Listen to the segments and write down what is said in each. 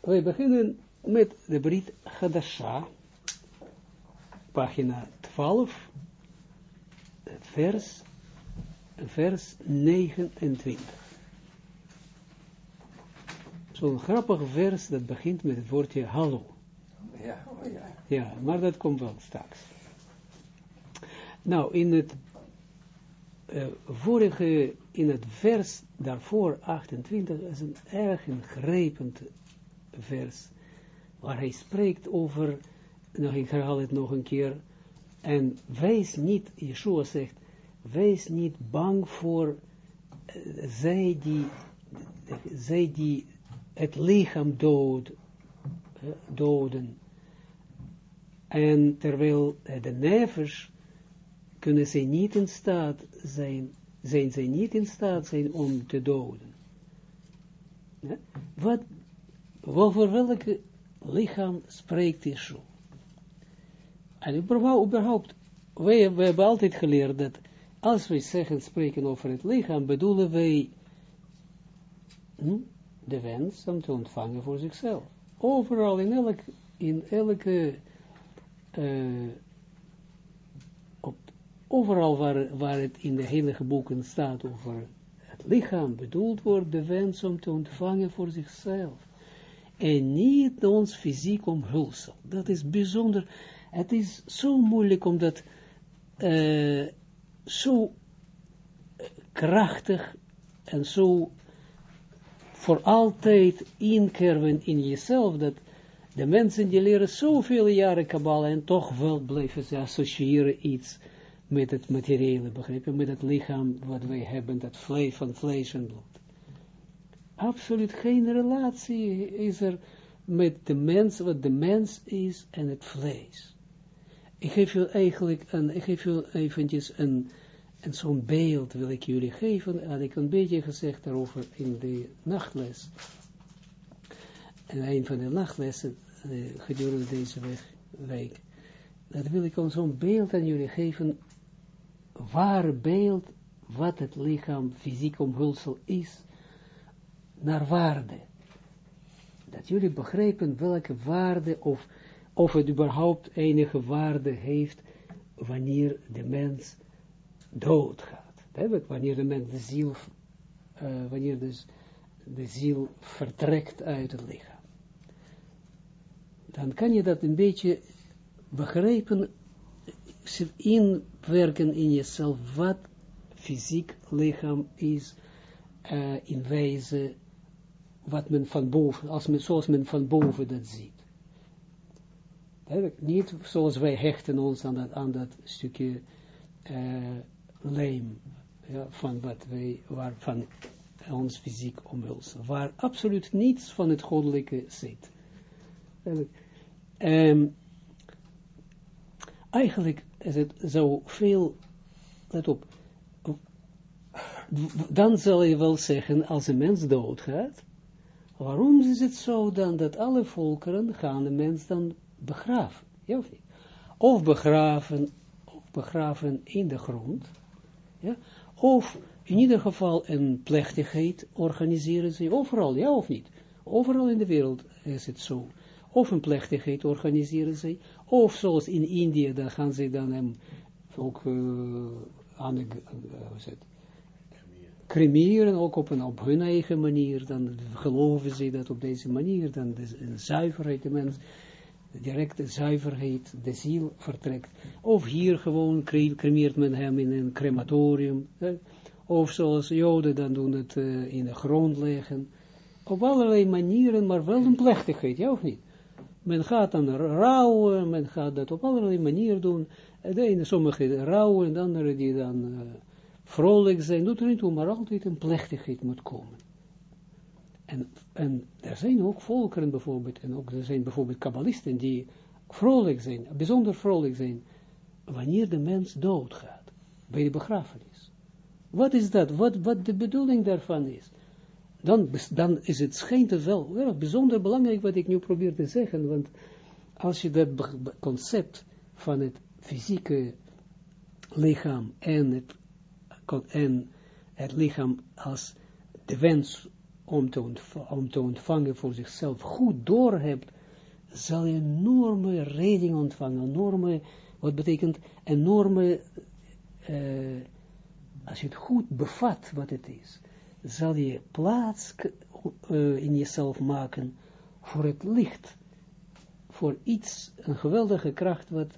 We beginnen met de Brit Hadasha, pagina 12, vers, vers 29. Zo'n grappig vers dat begint met het woordje hallo. Ja, oh ja. Ja, maar dat komt wel straks. Nou, in het uh, vorige, in het vers daarvoor, 28, is een erg ingrijpend vers, waar hij spreekt over, nou ik herhaal het nog een keer, en wees niet, Yeshua zegt, wees niet bang voor uh, zij die, zij die het lichaam dood, uh, doden, en terwijl de nevers kunnen zij niet in staat zijn, zijn zij niet in staat zijn om te doden. Ja? Wat, over welke lichaam spreekt Yeshua? En überhaupt, wij, hebben altijd geleerd dat als wij zeggen, spreken over het lichaam, bedoelen wij hm, de wens om te ontvangen voor zichzelf. Overal, in, elk, in elke uh, op, overal waar, waar het in de heilige boeken staat over het lichaam bedoeld wordt, de wens om te ontvangen voor zichzelf. En niet ons fysiek omhulsel. Dat is bijzonder. Het is zo moeilijk om dat uh, zo krachtig en zo voor altijd inkerven in jezelf, dat de mensen die leren zoveel jaren Kabbalah en toch wel blijven ze associëren iets met het materiële, begrepen, met het lichaam wat wij hebben, dat vlees van vlees en bloed. Absoluut geen relatie is er met de mens, wat de mens is en het vlees. Ik geef je eigenlijk een, ik geef je eventjes een, een zo'n beeld wil ik jullie geven, had ik een beetje gezegd daarover in de nachtles. En een van de nachtlessen uh, gedurende deze week, dat wil ik ons zo'n beeld aan jullie geven, ware beeld, wat het lichaam, fysiek omhulsel is, naar waarde. Dat jullie begrijpen welke waarde, of, of het überhaupt enige waarde heeft, wanneer de mens doodgaat. Wanneer de mens de ziel, uh, wanneer dus de ziel vertrekt uit het lichaam dan kan je dat een beetje begrijpen, inwerken in jezelf, wat fysiek lichaam is, uh, in wijze, wat men van boven, als men, zoals men van boven dat ziet. Niet zoals wij hechten ons aan dat, aan dat stukje uh, leem, ja, van wat wij, waarvan ons fysiek omhulsen, waar absoluut niets van het goddelijke zit. Um, eigenlijk is het zo veel, let op, dan zal je wel zeggen, als een mens doodgaat, waarom is het zo dan dat alle volkeren gaan de mens dan begraven? Of? Of begraven, of begraven in de grond, ja? of in ieder geval een plechtigheid organiseren ze overal, ja of niet? Overal in de wereld is het zo of een plechtigheid organiseren zij, of zoals in India, dan gaan ze dan hem ook uh, aan de, uh, cremeren, ook op, een, op hun eigen manier, dan geloven ze dat op deze manier, dan de, zuiverheid, de mens, de directe zuiverheid, de ziel vertrekt. Of hier gewoon cremeert men hem in een crematorium, of zoals Joden dan doen het uh, in de grond leggen. Op allerlei manieren, maar wel een plechtigheid, ja of niet? Men gaat dan rouwen, men gaat dat op allerlei manieren doen. De ene, sommige rouwen, en de andere die dan uh, vrolijk zijn. Doet er niet toe, maar altijd een plechtigheid moet komen. En, en er zijn ook volkeren bijvoorbeeld, en ook er zijn bijvoorbeeld kabbalisten die vrolijk zijn, bijzonder vrolijk zijn, wanneer de mens doodgaat, bij de begrafenis. Wat is dat? Wat, wat de bedoeling daarvan is? dan, dan is het schijnt het wel, bijzonder belangrijk wat ik nu probeer te zeggen, want als je dat concept van het fysieke lichaam en het, en het lichaam als de wens om te, om te ontvangen voor zichzelf goed doorhebt, zal je enorme redding ontvangen, enorme, wat betekent enorme, uh, als je het goed bevat wat het is, zal je plaats uh, in jezelf maken voor het licht, voor iets, een geweldige kracht wat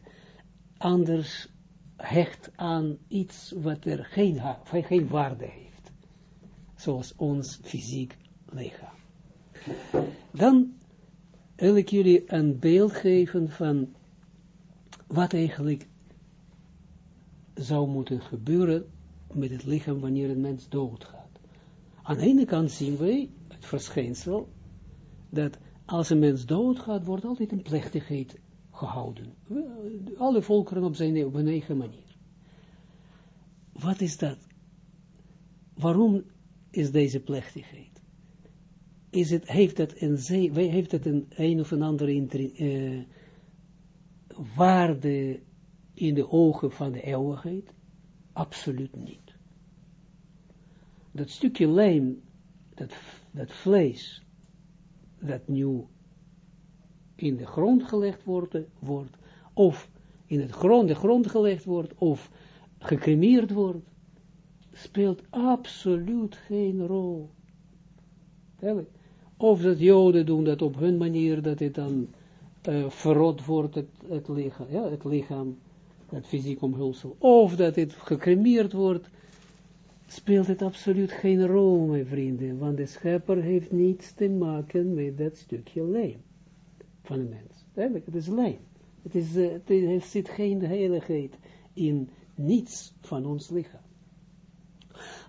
anders hecht aan iets wat er geen, geen waarde heeft, zoals ons fysiek lichaam. Dan wil ik jullie een beeld geven van wat eigenlijk zou moeten gebeuren met het lichaam wanneer een mens doodgaat. Aan de ene kant zien wij het verschijnsel dat als een mens doodgaat, wordt altijd een plechtigheid gehouden. Alle volkeren op zijn op hun eigen manier. Wat is dat? Waarom is deze plechtigheid? Is het, heeft het een, heeft het een, een of een andere uh, waarde in de ogen van de eeuwigheid? Absoluut niet. Dat stukje lijm, dat, dat vlees, dat nu in de grond gelegd wordt, wordt of in het grond, de grond gelegd wordt, of gecremeerd wordt, speelt absoluut geen rol. Of dat joden doen dat op hun manier, dat het dan uh, verrot wordt, het, het, lichaam, ja, het lichaam, het fysiek omhulsel. Of dat het gecremeerd wordt, speelt het absoluut geen rol, mijn vrienden, want de schepper heeft niets te maken met dat stukje lijm van een mens. Het is lijm. Het, is, uh, het zit geen heiligheid in niets van ons lichaam.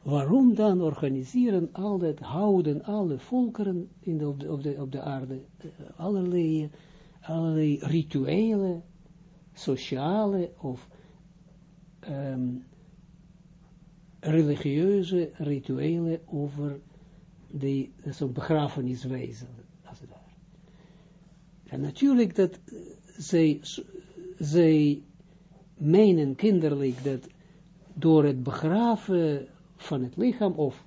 Waarom dan organiseren al dat, houden alle volkeren in de, op, de, op, de, op de aarde, uh, allerlei, allerlei rituelen, sociale of um, religieuze rituelen over de, zo'n begrafeniswezen. En natuurlijk dat zij, zij menen kinderlijk dat door het begraven van het lichaam of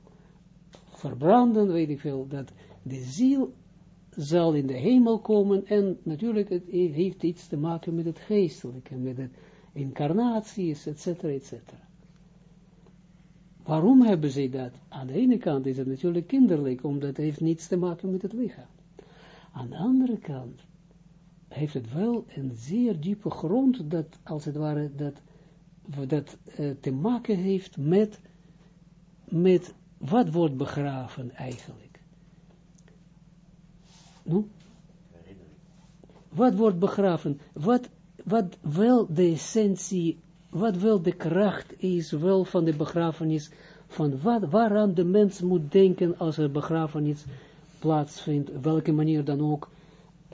verbranden, weet ik veel, dat de ziel zal in de hemel komen en natuurlijk het heeft iets te maken met het geestelijke, met het incarnaties, etc. etc. Waarom hebben zij dat? Aan de ene kant is het natuurlijk kinderlijk, omdat het heeft niets te maken met het lichaam. Aan de andere kant heeft het wel een zeer diepe grond, dat als het ware, dat, dat uh, te maken heeft met, met wat wordt begraven eigenlijk. Nu? Wat wordt begraven? Wat, wat wel de essentie, wat wel de kracht is, wel van de begrafenis, van wat, waaraan de mens moet denken als er begrafenis plaatsvindt, welke manier dan ook,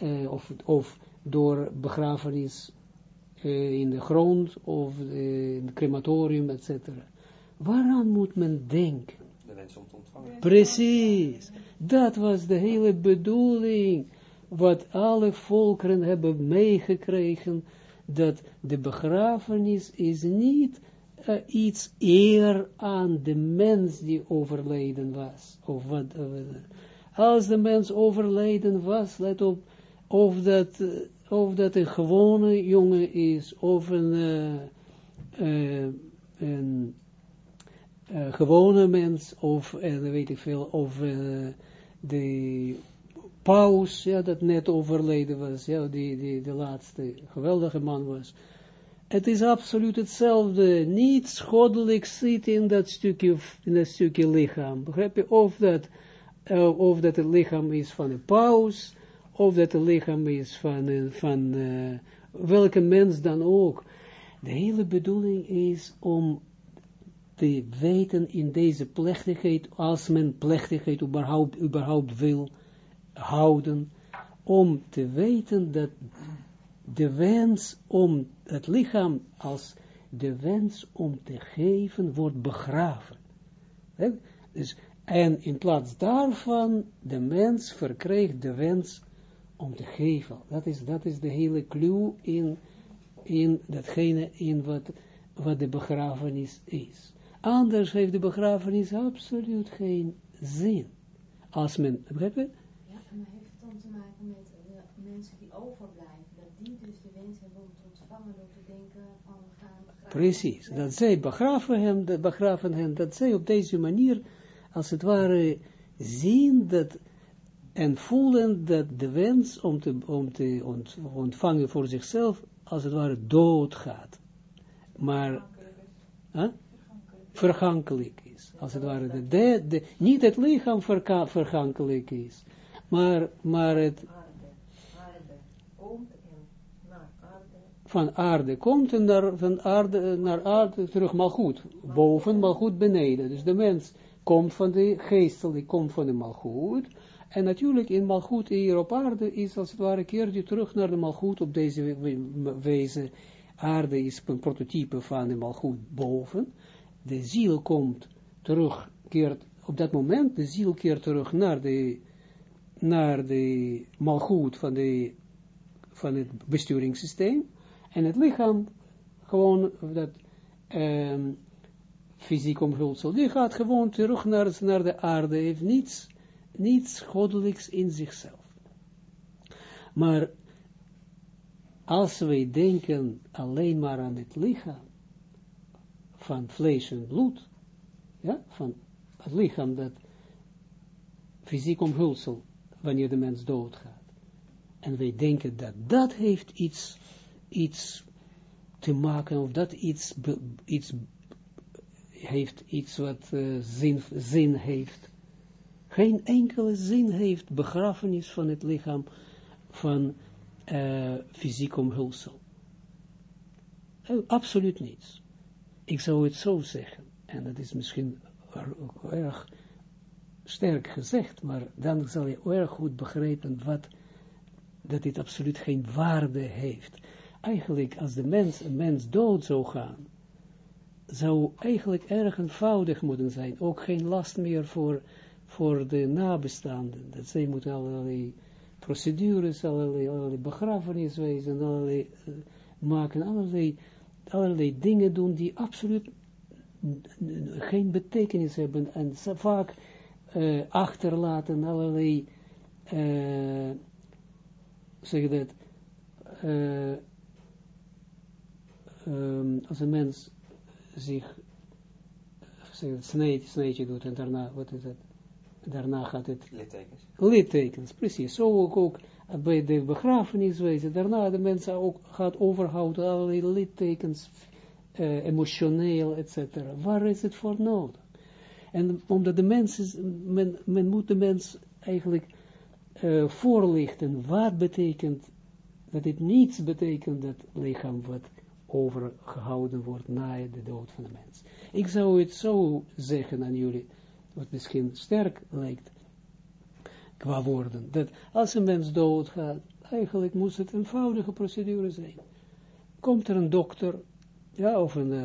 uh, of, of door begrafenis uh, in de grond of uh, in het crematorium, etc. Waaraan moet men denken? De mensen om te ontvangen. Precies. Dat was de hele bedoeling. Wat alle volkeren hebben meegekregen. Dat de begrafenis is niet uh, iets eer aan de mens die overleden was. Of wat, als de mens overleden was, let op, of dat, uh, of dat een gewone jongen is, of een, uh, uh, een gewone mens, of weet ik veel, of de paus, ja, dat net overleden was, ja, die, die de laatste geweldige man was. Het is absoluut hetzelfde, niets goddelijk zit in dat stukje, in dat stukje lichaam, begrijp je, of dat, of dat het lichaam is van een paus, of dat het lichaam is van, eh, van uh, welke mens dan ook. De hele bedoeling is om te weten in deze plechtigheid, als men plechtigheid überhaupt, überhaupt wil houden, om te weten dat de wens om het lichaam als de wens om te geven wordt begraven. Dus, en in plaats daarvan, de mens verkrijgt de wens om te geven. Dat is, dat is de hele clue in, in datgene in wat, wat de begrafenis is. Anders heeft de begrafenis absoluut geen zin. als men, begrijp je? Ja, en heeft het dan te maken met de mensen die overblijven, dat die dus de wens hebben om te ontvangen door te denken van we gaan begraven. Precies, dat zij begraven hem, dat begraven hem, dat zij op deze manier, als het ware, zien dat en voelen dat de wens om te, om te ont, ontvangen voor zichzelf, als het ware, doodgaat. Maar, huh? vergankelijk is. Als het ware, de, niet het lichaam vergankelijk is, maar, maar het van aarde komt en naar, van aarde, naar aarde terug, maar goed, boven, maar goed beneden. Dus de mens komt van de geestelijk, komt van de malgoed. En natuurlijk in malgoed hier op aarde is als het ware keertje terug naar de malgoed op deze we- we- wezen. Aarde is een prototype van de malgoed boven. De ziel komt terug, keert op dat moment, de ziel keert terug naar de, naar de malgoed van, de, van het besturingssysteem. En het lichaam, gewoon dat ehm, fysiek omhulsel, die gaat gewoon terug naar, naar de aarde, heeft niets, niets goddelijks in zichzelf. Maar als wij denken alleen maar aan het lichaam, van vlees en bloed, ja, van het lichaam dat fysiek omhulsel, wanneer de mens doodgaat. En wij denken dat dat heeft iets, iets te maken, of dat iets, iets heeft, iets wat eh, zin, zin heeft. Geen enkele zin heeft begrafenis van het lichaam van eh, fysiek omhulsel. Eh, absoluut niets. Ik zou het zo zeggen, en dat is misschien ook erg sterk gezegd, maar dan zal je erg goed begrijpen wat, dat dit absoluut geen waarde heeft. Eigenlijk, als de mens, een mens dood zou gaan, zou eigenlijk erg eenvoudig moeten zijn. Ook geen last meer voor, voor de nabestaanden. Dat zij moeten allerlei procedures, allerlei, allerlei begrafeniswezen, allerlei, eh, maken, allerlei, allerlei dingen doen die absoluut geen betekenis hebben en vaak eh, achterlaten allerlei, eh zeg dat, eh, ehm, als een mens zich zeg het, sneed, doet en daarna, wat is het, daarna gaat het Littekens. littekens, precies, zo ook, ook bij de begrafeniswezen, daarna de mensen ook gaat overhouden allerlei littekens, eh, emotioneel, etc. Waar is het voor nodig? En omdat de mens is, men, men moet de mens eigenlijk eh, voorlichten, wat betekent, dat het niets betekent dat lichaam wat overgehouden wordt na de dood van de mens. Ik zou het zo zeggen aan jullie, wat misschien sterk lijkt, qua woorden, dat als een mens doodgaat, eigenlijk moet het een eenvoudige procedure zijn. Komt er een dokter, ja, of een, eh,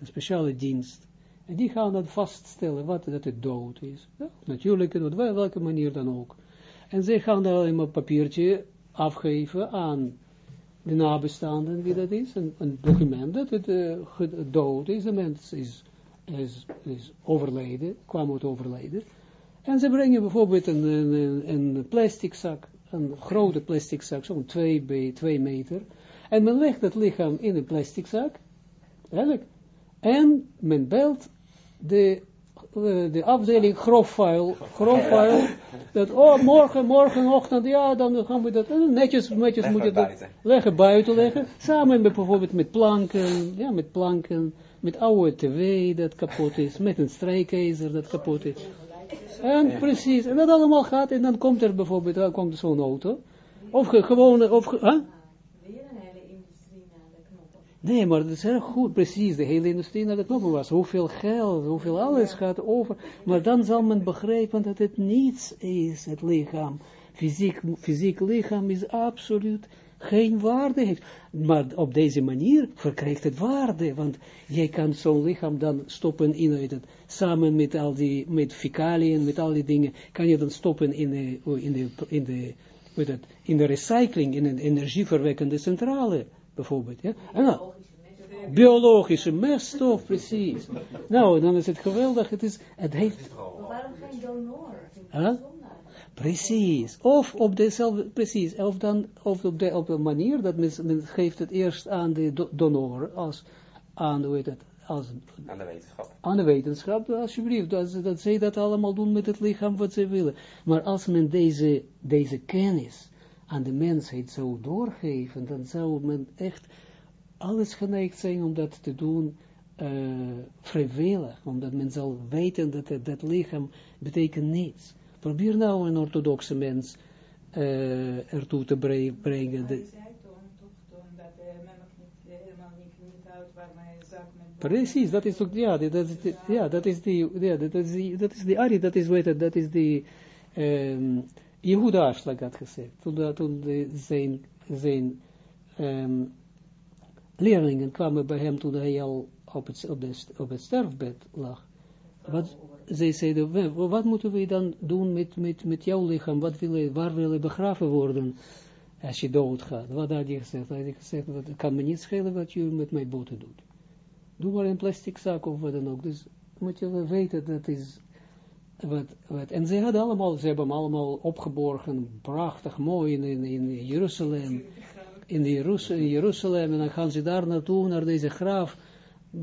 een speciale dienst, en die gaan dan vaststellen wat dat het dood is. Ja, natuurlijk, op wel- welke manier dan ook. En zij gaan dan een papiertje afgeven aan de nabestaanden, wie dat is, een, document dat het eh, dood is, de mens is, is, is overleden, kwam uit overlijden. En ze brengen bijvoorbeeld een, een, een plastic zak, een grote plastic zak, zo'n 2 bij 2 meter. En men legt het lichaam in een plastic zak, eigenlijk, en men belt de, eh, de afdeling grofvuil, grofvuil, dat, oh, morgen, morgenochtend, ja, dan gaan we dat, eh, netjes, netjes moet je dat buiten. leggen, buiten leggen, samen met bijvoorbeeld met planken, ja, met planken, met oude tv dat kapot is, met een strijkijzer dat kapot is. En precies, en dat allemaal gaat, en dan komt er bijvoorbeeld, dan komt er zo'n auto, of ge, gewoon, of, huh? Knoppen. Nee, maar dat is erg goed, precies, de hele industrie naar de knoppen was. Hoeveel geld, hoeveel alles gaat over. Maar dan zal men begrijpen dat het niets is, het lichaam. Fysiek, fysiek lichaam is absoluut geen waarde heeft. Maar op deze manier verkrijgt het waarde, want jij kan zo'n lichaam dan stoppen in het, samen met al die, met fecaliën, met al die dingen, kan je dan stoppen in de, in de, in de, heet het, in de recycling, in een energieverwekkende centrale, bijvoorbeeld. Ja? En dan, biologische meststof, precies. Nou, dan is het geweldig, het is, het heeft, Maar waarom geen donor? Huh? Precies. Of op dezelfde, precies. Of dan, of op de, op de manier dat men, men geeft het eerst aan de do- donor, als, aan, hoe heet het, als, Aan de wetenschap. aan de wetenschap, alsjeblieft, dat, dat zij dat allemaal doen met het lichaam wat ze willen. Maar als men deze, deze kennis aan de mensheid zou doorgeven, dan zou men echt alles geneigd zijn om dat te doen eh, vrijwillig, omdat men zal weten dat het, dat lichaam betekent niets. Probeer nou een orthodoxe mens eh, ertoe te bre- brengen. Maar hij zei toen, toch dat eh, men niet, eh, helemaal niet, niet uit waar mijn zak met Precies, dat is ook, ja, dat is, die- ja, dat is die, ja, dat is die, dat is die Ari, dat is, weet het, dat is die, um, Jehuda had gezegd, toen, toen zijn, zijn ehm, leerlingen kwamen bij hem toen hij al op het, op, de, st- op het sterfbed lag. Wat, zij zeiden, "Wa- wat moeten we dan doen met, met, met jouw lichaam, wat wil je, waar wil je begraven worden als je doodgaat? Wat had hij gezegd? Had gezegd, wat, het kan me niet schelen wat je met mijn boten doet. Doe maar een plastic zak of wat dan ook. Dus moet je wel weten, dat is wat, wat. En ze hadden allemaal, ze hebben hem allemaal opgeborgen, prachtig mooi in, in, in Jeruzalem. In, Jeruz- in Jeruzalem, en dan gaan ze daar naartoe, naar deze graaf,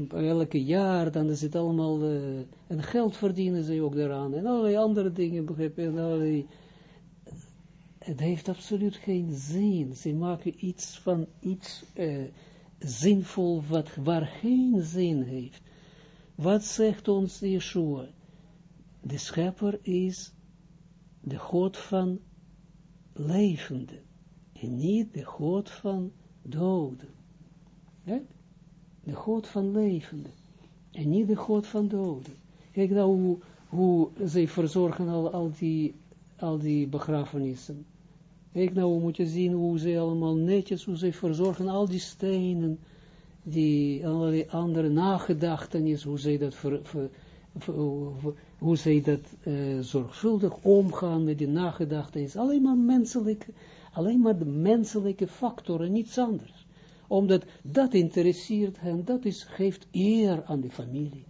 elke jaar, dan is het allemaal, eh, en geld verdienen ze ook daaraan, en allerlei andere dingen, begrijp je, het heeft absoluut geen zin, ze maken iets van, iets eh, zinvol, wat, waar geen zin heeft. Wat zegt ons Yeshua? De schepper is de God van levenden en niet de God van doden. De God van levenden en niet de God van doden. Kijk nou hoe, hoe zij verzorgen al, al, die, al die begrafenissen. Kijk nou, moet je zien hoe ze allemaal netjes, hoe ze verzorgen al die stenen, die allerlei andere nagedachtenis, hoe zij dat, hoe zij dat eh, zorgvuldig omgaan met die nagedachtenis. Alleen maar menselijke, alleen maar de menselijke factoren, niets anders. Omdat dat interesseert hen, dat is, geeft eer aan de familie.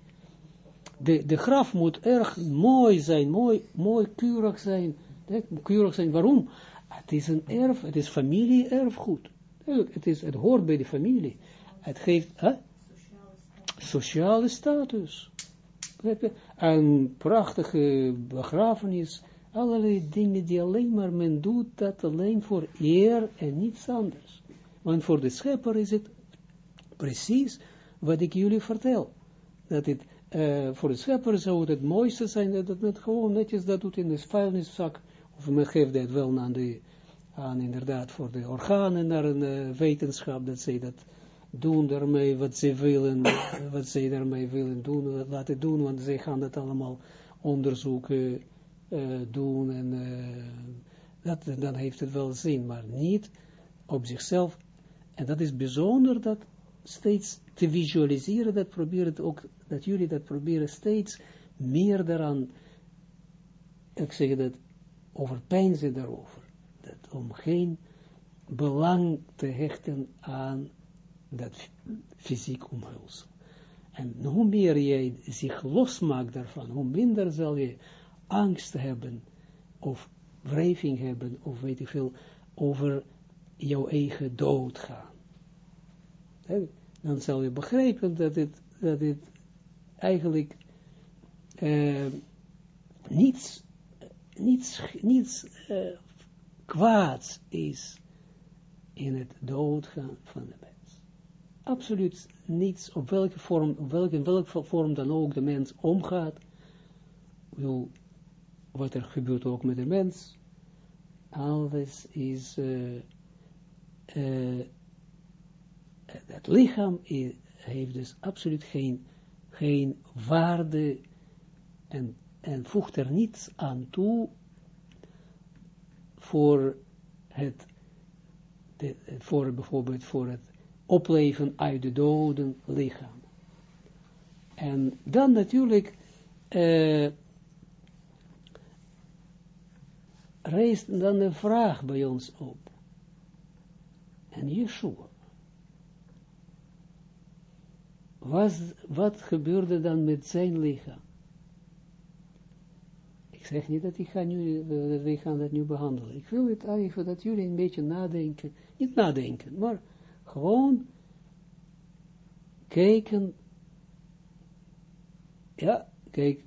De, de graf moet erg mooi zijn, mooi, mooi keurig zijn. Keurig zijn, waarom? Het is een erf, het is familie-erfgoed. Het, is, het hoort bij de familie. Het geeft hè? sociale status. Een prachtige begrafenis. Allerlei dingen die alleen maar men doet, dat alleen voor eer en niets anders. Want voor de schepper is het precies wat ik jullie vertel. Dat het, eh, voor de schepper zou het mooiste zijn dat het met gewoon netjes dat doet in de vuilniszak. Of men geeft dat wel aan de, aan inderdaad voor de organen, naar een eh, wetenschap, dat zij dat doen daarmee wat ze willen, wat zij daarmee willen doen, laten doen, want zij gaan dat allemaal onderzoeken eh, doen en eh, dat, dan heeft het wel zin, maar niet op zichzelf. En dat is bijzonder dat steeds te visualiseren, dat probeer het ook, dat jullie dat proberen steeds meer daaraan, ik zeg dat, overpeinzen daarover. Dat om geen belang te hechten aan dat fysiek omhulsel. En hoe meer jij zich losmaakt daarvan, hoe minder zal je angst hebben, of wrijving hebben, of weet ik veel, over jouw eigen dood gaan. Dan zal je begrijpen dat het, dat het eigenlijk eh, niets, niets, niets eh, kwaads is in het doodgaan van de mens. Absoluut niets, op welke vorm, op welke, in welke vorm dan ook de mens omgaat. Wat er gebeurt ook met de mens, alles is, uh, het lichaam heeft dus absoluut geen, geen waarde en, en voegt er niets aan toe voor het, voor bijvoorbeeld voor het opleven uit de doden lichaam. En dan natuurlijk uh, reist dan de vraag bij ons op. En Yeshua. Was, wat gebeurde dan met zijn lichaam? Ik zeg niet dat ik ga nu, eh, dat wij gaan dat nu behandelen. Ik wil het even dat jullie een beetje nadenken. Niet nadenken, maar gewoon kijken. Ja, kijk,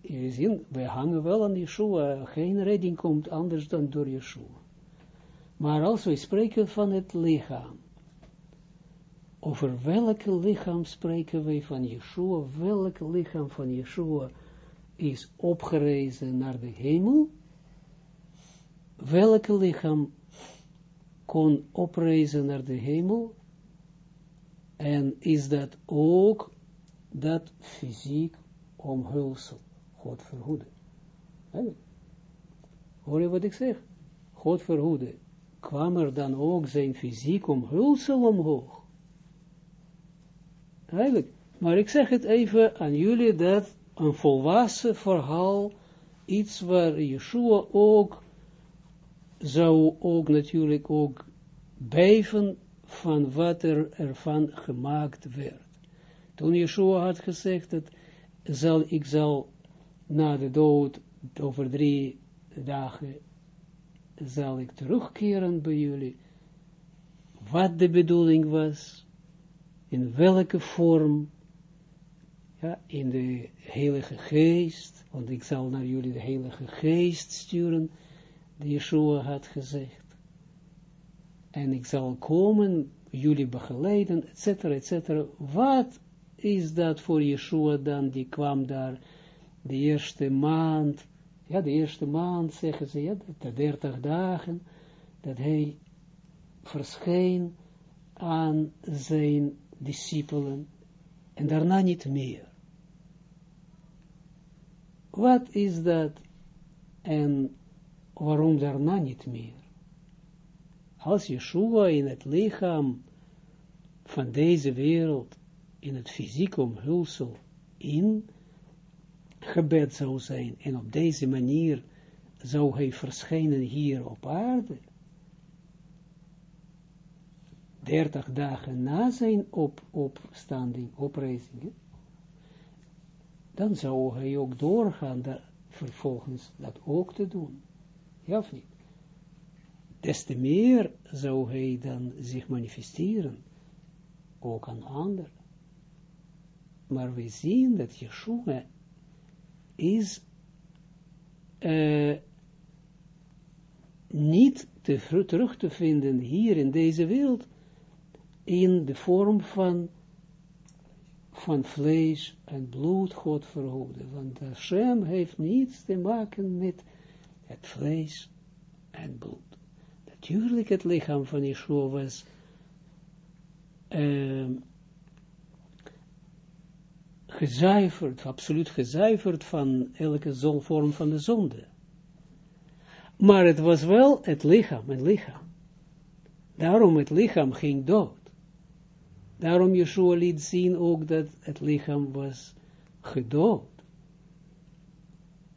jullie zien, wij hangen wel aan Yeshua. Geen redding komt anders dan door Yeshua. Maar als we spreken van het lichaam, over welke lichaam spreken wij van Yeshua, welk lichaam van Yeshua is opgerezen naar de hemel, welke lichaam kon oprezen naar de hemel, en is dat ook dat fysiek omhulsel, God verhoede. Hoor je wat ik zeg? God verhoede. Kwam er dan ook zijn fysiek omhulsel omhoog? Eigenlijk. Maar ik zeg het even aan jullie dat een volwassen verhaal, iets waar Yeshua ook zou ook natuurlijk ook bijven van wat er ervan gemaakt werd. Toen Yeshua had gezegd dat zal, ik zal na de dood over drie dagen zal ik terugkeren bij jullie. Wat de bedoeling was, in welke vorm, ja, in de Heilige Geest, want ik zal naar jullie de Heilige Geest sturen, die Yeshua had gezegd. En ik zal komen, jullie begeleiden, etc., etc. Wat is dat voor Yeshua dan, die kwam daar de eerste maand, ja, de eerste maand, zeggen ze, ja, de dertig dagen, dat hij verscheen aan zijn discipelen en daarna niet meer. Wat is dat en waarom daarna niet meer? Als Yeshua in het lichaam van deze wereld, in het fysiek omhulsel, in gebed zou zijn en op deze manier zou hij verschijnen hier op aarde, dertig dagen na zijn op, opstanding, opreizing, dan zou hij ook doorgaan dat, vervolgens dat ook te doen. Ja of niet? Des te meer zou hij dan zich manifesteren, ook aan anderen. Maar we zien dat Yeshua is uh, niet te, terug te vinden hier in deze wereld, in de vorm van, van vlees en bloed God verhouden. Want Hashem heeft niets te maken met het vlees en bloed. Natuurlijk het lichaam van Yeshua was uh, gezuiverd, absoluut gezuiverd van elke vorm van de zonde. Maar het was wel het lichaam, een lichaam. Daarom het lichaam ging dood. Daarom Yeshua liet zien ook dat het lichaam was gedood.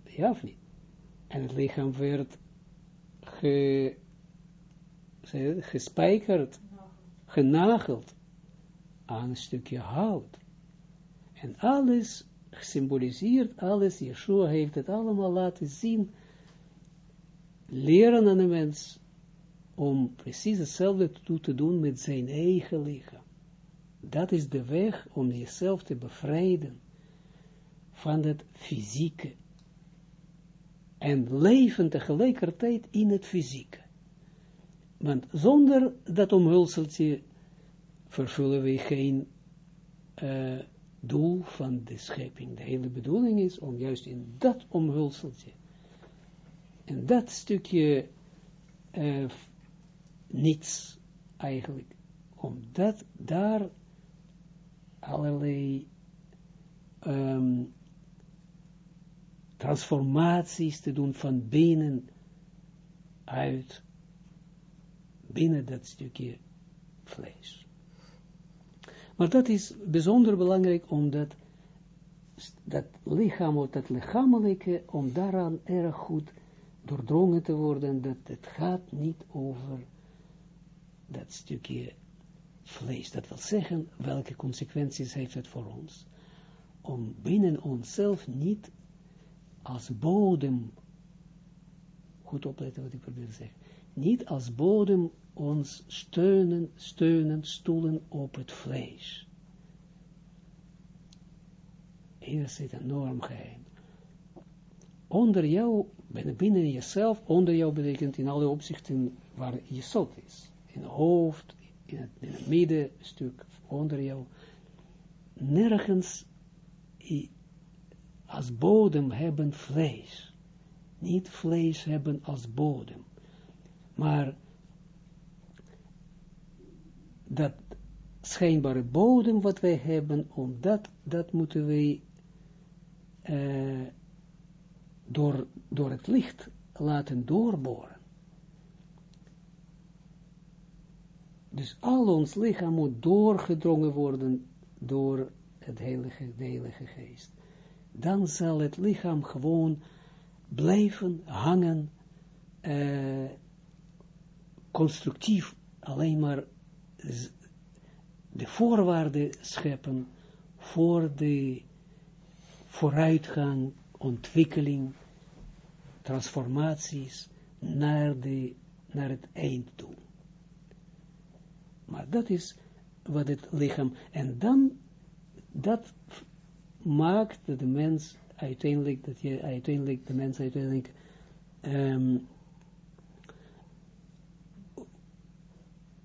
Ja of niet? En het lichaam werd ge, gespijkerd, genageld aan een stukje hout. En alles symboliseert, alles, Yeshua heeft het allemaal laten zien, leren aan de mens, om precies hetzelfde te doen met zijn eigen lichaam. Dat is de weg om jezelf te bevrijden van het fysieke. En leven tegelijkertijd in het fysieke. Want zonder dat omhulseltje vervullen we geen uh, doel van de schepping. De hele bedoeling is om juist in dat omhulseltje, in dat stukje uh, niets eigenlijk, om dat daar allerlei um, transformaties te doen van binnen uit, binnen dat stukje vlees. Maar dat is bijzonder belangrijk, omdat dat lichaam, dat lichamelijke, om daaraan erg goed doordrongen te worden, dat het gaat niet over dat stukje vlees. Dat wil zeggen, welke consequenties heeft het voor ons? Om binnen onszelf niet als bodem, goed opletten wat ik probeer te zeggen, niet als bodem ons steunen, steunen, stoelen op het vlees. Hier zit een enorm geheim. Onder jou, binnen jezelf, onder jou betekent in alle opzichten waar je zot is. In hoofd, in het, middenstuk, onder jou. Nergens als bodem hebben vlees. Niet vlees hebben als bodem. Maar dat schijnbare bodem wat wij hebben, omdat dat moeten wij uh, door, door het licht laten doorboren. Dus al ons lichaam moet doorgedrongen worden door het heilige, de heilige geest. Dan zal het lichaam gewoon blijven hangen, uh, constructief alleen maar de voorwaarden scheppen voor de vooruitgang, ontwikkeling, transformaties naar, de, naar het eind toe. Maar dat is wat het lichaam, en dan, dat maakt dat de mens uiteindelijk, dat je uiteindelijk, de mens uiteindelijk, um,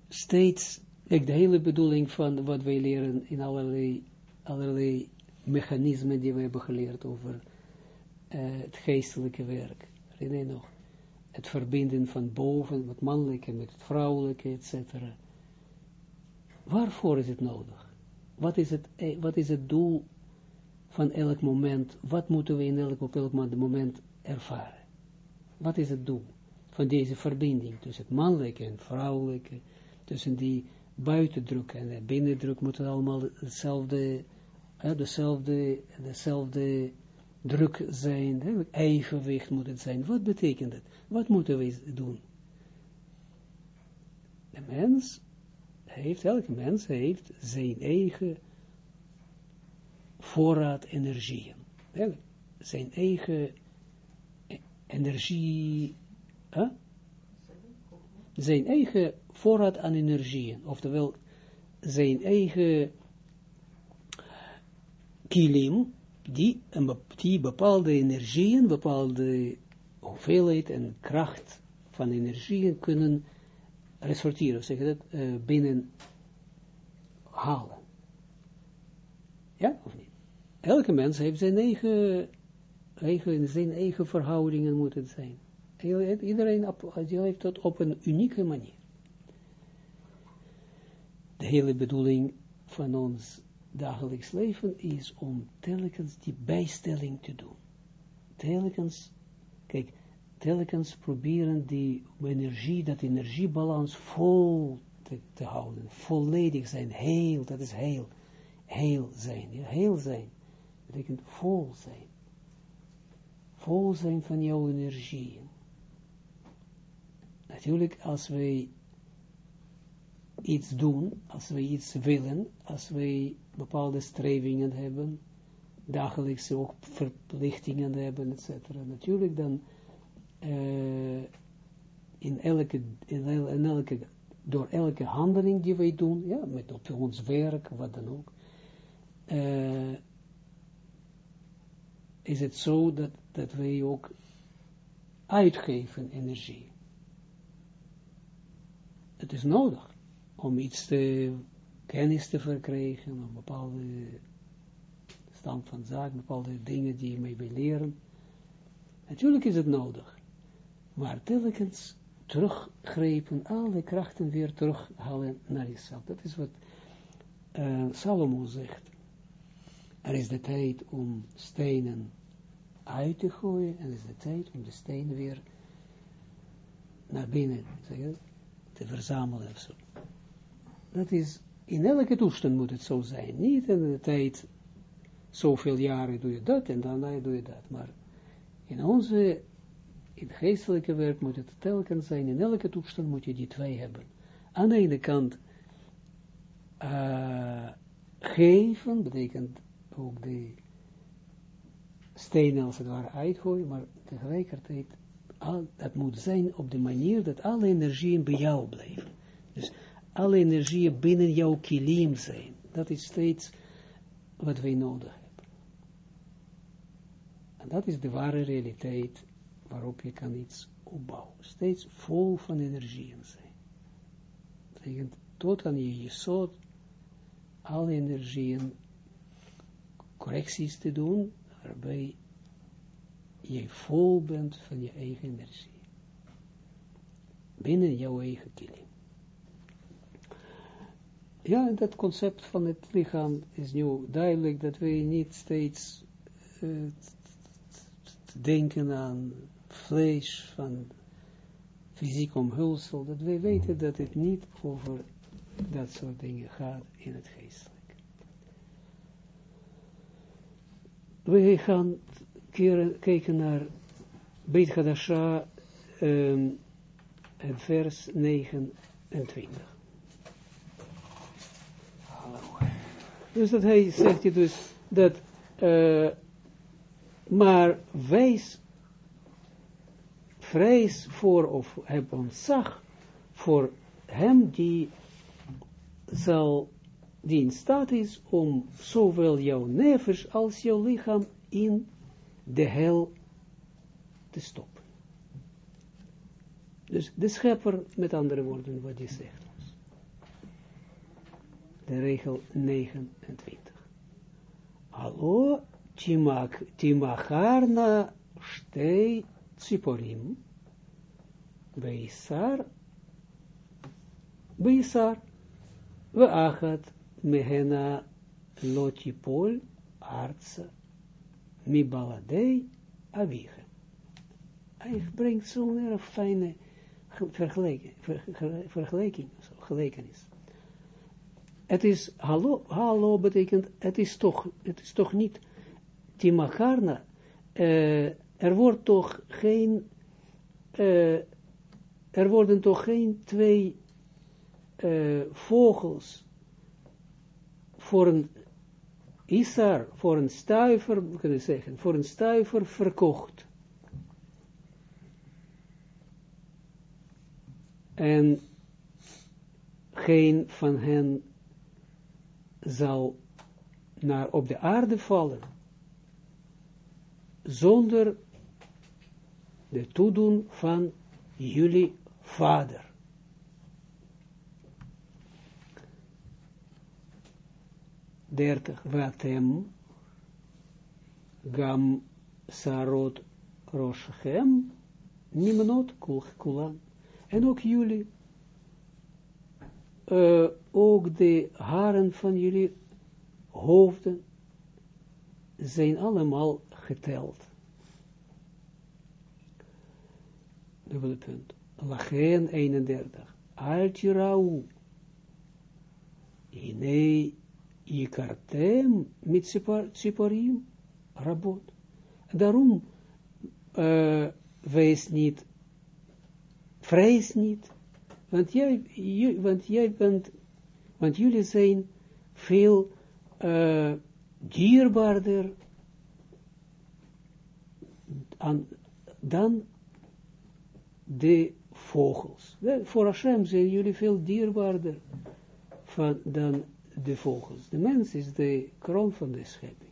steeds, ik de hele bedoeling van wat wij leren in allerlei, allerlei mechanismen die we hebben geleerd over uh, het geestelijke werk. Herinner nog? Het verbinden van boven, het mannelijke met het vrouwelijke, etc. Waarvoor is het nodig? Wat is het, eh, wat is het doel van elk moment? Wat moeten we in elk, op elk moment ervaren? Wat is het doel van deze verbinding tussen het mannelijke en vrouwelijke, tussen die buitendruk en de binnendruk moeten allemaal hetzelfde, dezelfde, dezelfde druk zijn, evenwicht moet het zijn. Wat betekent het? Wat moeten we doen? De mens heeft, elke mens heeft zijn eigen voorraad energieën. Zijn eigen energie, zijn eigen voorraad aan energieën, oftewel zijn eigen kilim, die bepaalde energieën, bepaalde hoeveelheid en kracht van energieën kunnen resorteren, zeg dat, uh, binnen halen. Ja, of niet? Elke mens heeft zijn eigen, eigen, zijn eigen verhoudingen moet het zijn. Iedereen heeft dat op een unieke manier. De hele bedoeling van ons dagelijks leven is om telkens die bijstelling te doen. Telkens, kijk, telkens proberen die energie, dat energiebalans vol te, houden, volledig zijn, heel, dat is heel, heel zijn, heel zijn, betekent vol zijn. Vol zijn van jouw energie. Natuurlijk, als wij iets doen, als wij iets willen, als wij bepaalde strevingen hebben, dagelijkse ook verplichtingen hebben, etc. Natuurlijk dan uh, in, elke, in, elke, door elke handeling die wij doen, ja, met op ons werk, wat dan ook, uh, is het zo dat, dat wij ook uitgeven energie. Het is nodig om iets te, kennis te verkrijgen, om bepaalde stand van zaken, bepaalde dingen die je mee wil leren. Natuurlijk is het nodig, maar telkens teruggrepen, alle krachten weer terughalen naar jezelf. Dat is wat uh, Salomo zegt. Er is de tijd om stenen uit te gooien en er is de tijd om de stenen weer naar binnen zeg je, te verzamelen zo. Dat is, in elke toestand moet het zo zijn. Niet in de tijd, zoveel jaren doe je dat en daarna doe je dat. Maar in onze, in geestelijke werk moet het telkens zijn. In elke toestand moet je die twee hebben. Aan de ene kant, uh, geven, betekent ook de stenen als het ware uitgooien, maar tegelijkertijd, al, dat moet zijn op de manier dat alle energieën bij jou blijven. Dus alle energieën binnen jouw kilim zijn. Dat is steeds wat wij nodig hebben. En dat is de ware realiteit waarop je kan iets opbouwen. Steeds vol van energieën zijn. Dat betekent tot aan je jesot alle energieën correcties te doen, waarbij je vol bent van je eigen energie. Binnen jouw eigen kilim. Ja, en dat concept van het lichaam is nu duidelijk dat wij niet steeds uh, denken aan vlees van fysiek omhulsel, dat wij weten dat het niet over dat soort dingen gaat in het geestelijk. We gaan keren, kijken naar Beit Hadasha, um, vers 29. Dus dat hij zegt je dus dat, uh, maar wijs, vrees voor of heb ontzag voor hem die zal, die in staat is om zowel jouw nevers als jouw lichaam in de hel te stoppen. Dus de schepper, met andere woorden, wat hij zegt de regel 29. Hallo, timacharna shtei tziporim, beisar, beisar, ve'achat mehena lotipol artsa, mi baladei aviche. Hij brengt zo'n erg fijne vergelijking, vergelijking, gelijkenis het is, hallo, hallo betekent, het is toch, het is toch niet, timacharna, uh, er wordt toch geen, uh, er worden toch geen twee uh, vogels voor een isar, voor een stuiver, we kunnen zeggen, voor een stuiver verkocht. En geen van hen zal naar op de aarde vallen, zonder de toedoen van jullie vader. Dertig, watem, gam sarot roshchem, nimnot kulan. En ook jullie uh, ook de haren van jullie hoofden zijn allemaal geteld. Dubbele punt. Lachen 31. Altirau. Hine ikartem mit tziporim rabot. Daarom uh, wees niet, vrees niet, want jij, want jij bent, want jullie zijn veel uh, dierbaarder dan de vogels. Voor Hashem zijn jullie veel dierbaarder van, dan de vogels. De mens is de kroon van de schepping.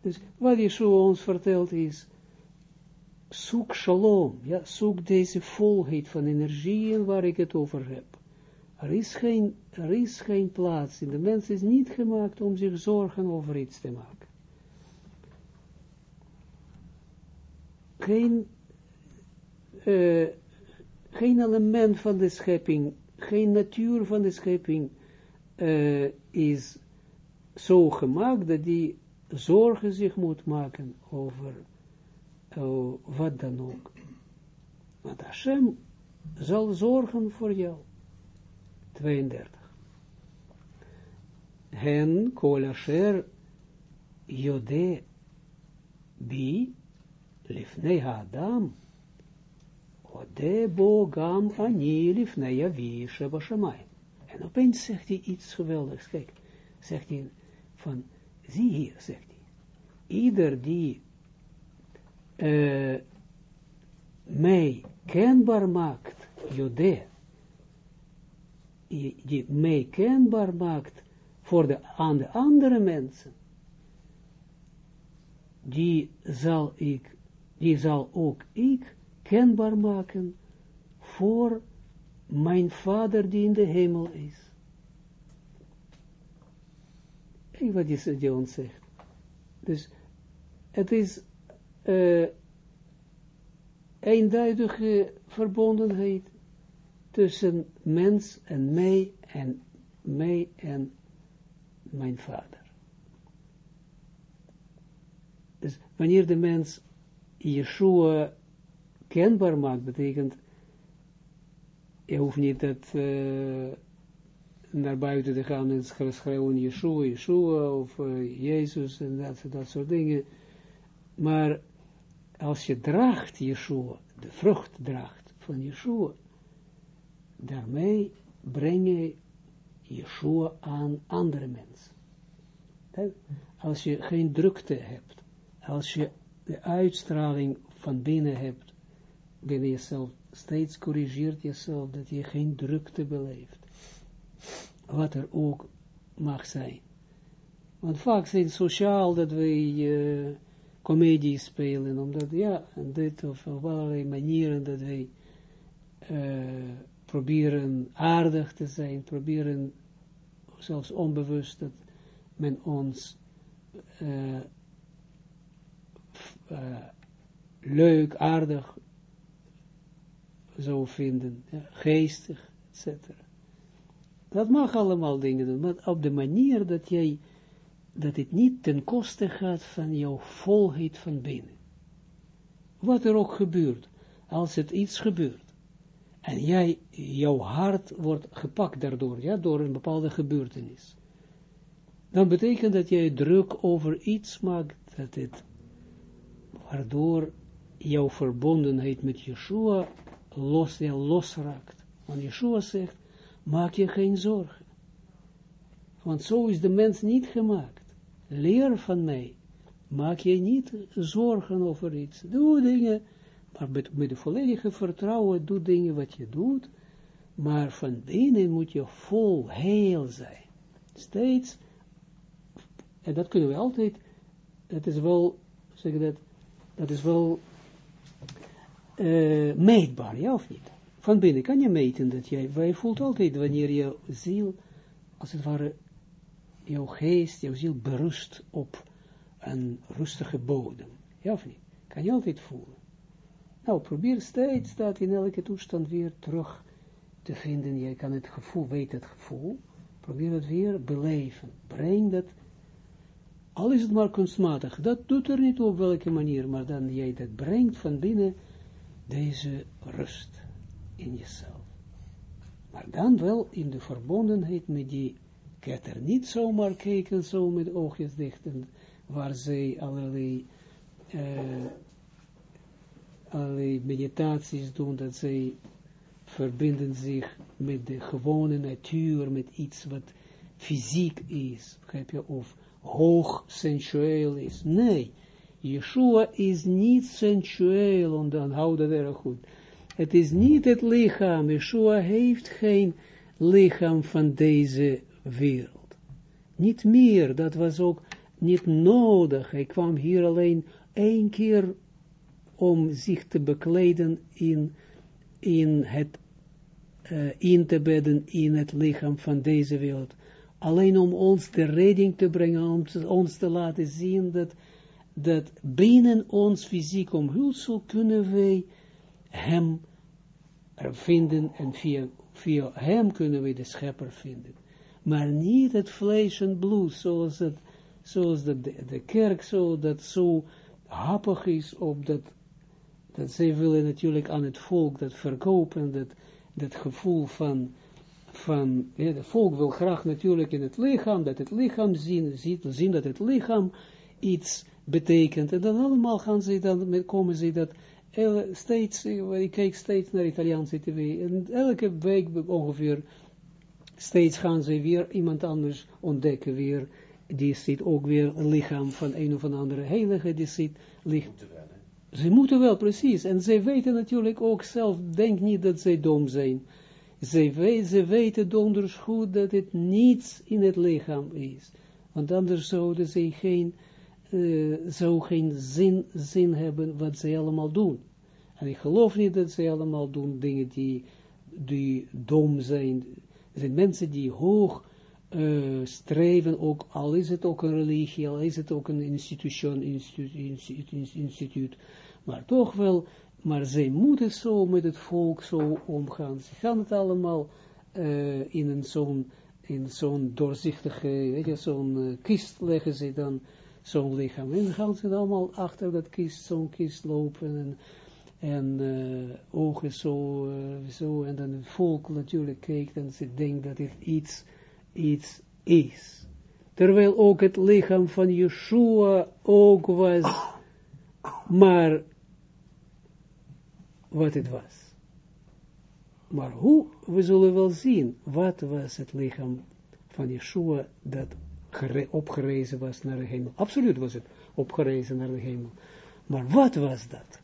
Dus wat Yeshua ons vertelt is, zoek shalom, ja, zoek deze volheid van energieën waar ik het over heb. Er is geen, er is geen plaats in de mens is niet gemaakt om zich zorgen over iets te maken. Geen, uh, geen element van de schepping, geen natuur van de schepping uh, is zo gemaakt dat die zorgen zich moet maken over uh, wat dan ook. Want Hashem zal zorgen voor jou. 32. Hen kol asher jode bi lifnei Adam ode bo gam ani lifnei avi shebashamayim. En opeens zegt hij iets geweldigs. Kijk, zegt hij van, zie hier, zegt hij. ieder die uh, mij kenbaar maakt, Jode, die mij kenbaar maakt voor de, aan de andere mensen, die zal ik, die zal ook ik kenbaar maken voor mijn vader die in de hemel is. Kijk wat die, die ons zegt. Dus het is uh, eenduidige verbondenheid tussen mens en mij en mij en mijn vader. Dus wanneer de mens Yeshua kenbaar maakt, betekent, je hoeft niet dat uh, naar buiten te gaan en schreeuwen Yeshua, Yeshua of uh, Jezus en dat, dat soort dingen. Maar als je draagt Yeshua, de vrucht draagt van Yeshua, daarmee breng je Yeshua aan andere mensen. Als je geen drukte hebt, als je de uitstraling van binnen hebt, binnen jezelf, steeds corrigeert jezelf dat je geen drukte beleeft. Wat er ook mag zijn. Want vaak zijn sociaal dat wij uh, comedie spelen, omdat ja, dit of op allerlei manieren dat wij uh, proberen aardig te zijn, proberen zelfs onbewust dat men ons uh, leuk, aardig zou vinden, ja, geestig, etc. Dat mag allemaal dingen doen, maar op de manier dat jij, dat het niet ten koste gaat van jouw volheid van binnen. Wat er ook gebeurt, als het iets gebeurt, en jij, jouw hart wordt gepakt daardoor, ja, door een bepaalde gebeurtenis, dan betekent dat jij druk over iets maakt, dat het, waardoor jouw verbondenheid met Yeshua los, ja, losraakt. Want Yeshua zegt, maak je geen zorgen. Want zo is de mens niet gemaakt. Leer van mij. Maak je niet zorgen over iets. Doe dingen, maar met, met volledige vertrouwen, doe dingen wat je doet. Maar van binnen moet je vol heel zijn. Steeds, en dat kunnen we altijd, dat is wel, zeg dat, dat is wel uh, meetbaar, ja of niet? Van binnen kan je meten dat jij, wij voelt altijd wanneer je ziel, als het ware, jouw geest, jouw ziel berust op een rustige bodem. Ja of niet? Kan je altijd voelen. Nou, probeer steeds dat in elke toestand weer terug te vinden. Je kan het gevoel, weet het gevoel, probeer het weer beleven. Breng dat, al is het maar kunstmatig, dat doet er niet op welke manier, maar dan jij dat brengt van binnen deze rust in jezelf. Maar dan wel in de verbondenheid met die ketter. Niet zomaar kijken, zo met oogjes dichten, waar zij allerlei, uh, allerlei meditaties doen, dat zij verbinden zich met de gewone natuur, met iets wat fysiek is, begrijp je, of hoog sensueel is. Nee, Yeshua is niet sensueel, en dan hou dat erg goed. Het is niet het lichaam. Yeshua heeft geen lichaam van deze wereld. Niet meer, dat was ook niet nodig. Hij kwam hier alleen één keer om zich te bekleden in, in het, uh, in te bedden in het lichaam van deze wereld. Alleen om ons de redding te brengen, om ons te laten zien dat, dat binnen ons fysiek omhulsel kunnen wij hem vinden en via, via hem kunnen we de schepper vinden. Maar niet het vlees en bloed, zoals, het, zoals de, de, kerk zo, dat zo happig is op dat, dat zij willen natuurlijk aan het volk dat verkopen, dat, dat gevoel van, van ja, het volk wil graag natuurlijk in het lichaam, dat het lichaam zien, ziet, zien dat het lichaam iets betekent, en dan allemaal gaan ze dan, komen ze dat steeds, ik kijk steeds naar Italiaanse tv, en elke week ongeveer, steeds gaan ze weer iemand anders ontdekken, weer die ziet ook weer een lichaam van een of andere heilige, die ziet licht. Ze moeten wel, precies. En ze weten natuurlijk ook zelf, denk niet dat zij dom zijn. We, ze weten donders goed dat het niets in het lichaam is. Want anders zouden ze geen, uh, zou geen zin, zin hebben wat ze allemaal doen. En ik geloof niet dat ze allemaal doen dingen die, die dom zijn. Er zijn mensen die hoog uh, streven, ook, al is het ook een religie, al is het ook een institution, instituut, instituut, maar toch wel, maar zij moeten zo met het volk zo omgaan. Ze gaan het allemaal uh, in zo'n in zo'n doorzichtige, weet je, zo'n kist leggen ze dan zo'n lichaam. En gaan ze allemaal achter dat kist, zo'n kist lopen en, en uh, ogen zo, uh, zo, en dan het volk natuurlijk kijkt en ze denkt dat het iets, iets is. Terwijl ook het lichaam van Yeshua ook was, maar wat het was. Maar hoe, we zullen wel zien, wat was het lichaam van Yeshua dat opgerezen was naar de hemel. Absoluut was het opgerezen naar de hemel. Maar wat was dat?